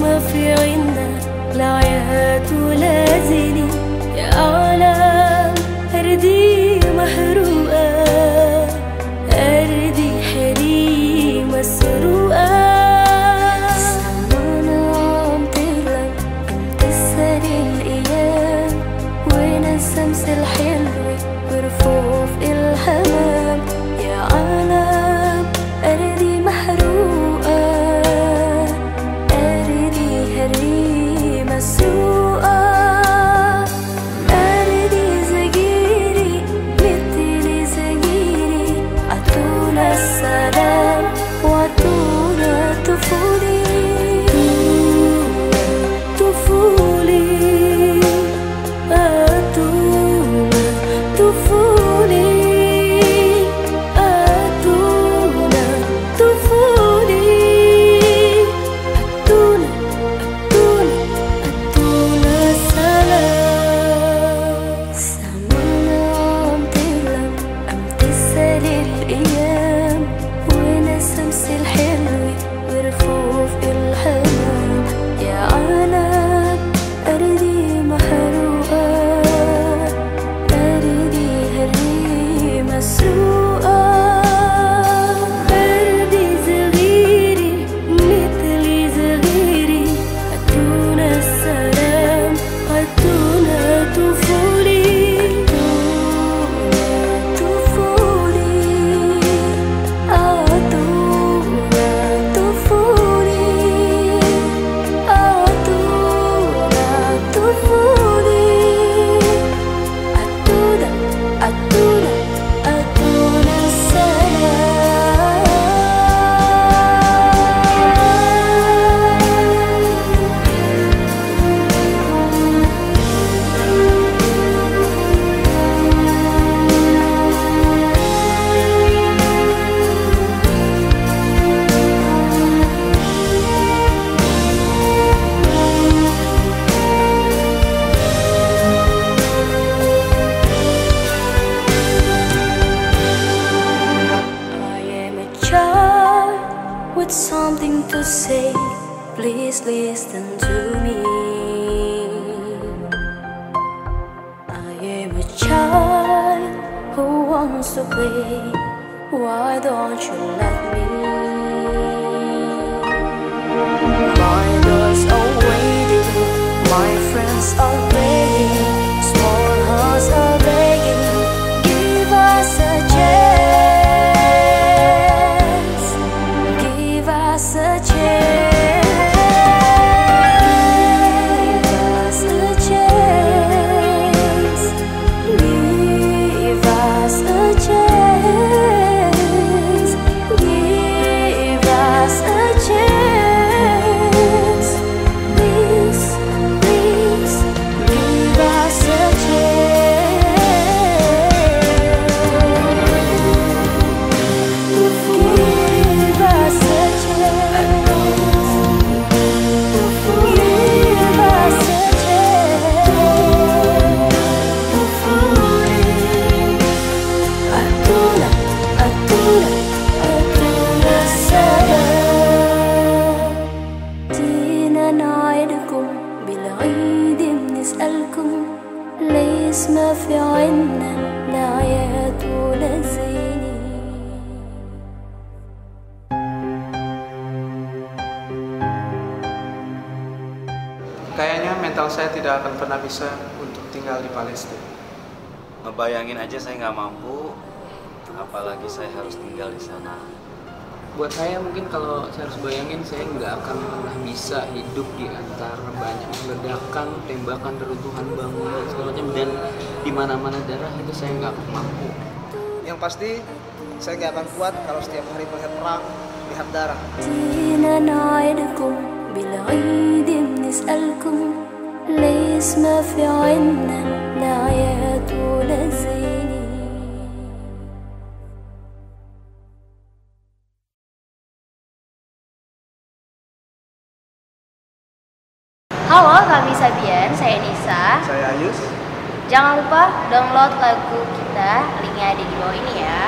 ما في عنا ولا ولازلي يا عالم هردي محروم 伏地 please listen to me. I am a child who wants to play. Why don't you let me? My doors are waiting, my friends are begging, Saya tidak akan pernah bisa untuk tinggal di Palestina. Ngebayangin aja saya nggak mampu, apalagi saya harus tinggal di sana. Buat saya mungkin kalau saya harus bayangin saya nggak akan pernah bisa hidup di antara banyak ledakan, tembakan, reruntuhan bangunan segala macam dan di mana-mana darah itu saya nggak akan mampu. Yang pasti saya nggak akan kuat kalau setiap hari melihat perang, lihat darah. جينا نعدكم بالعيد بنسألكم ليش ما في عنا نعيات ولا زيني Halo, kami Sabian, saya Nisa. Saya Ayus. Jangan lupa download lagu kita, linknya ada di bawah ini ya.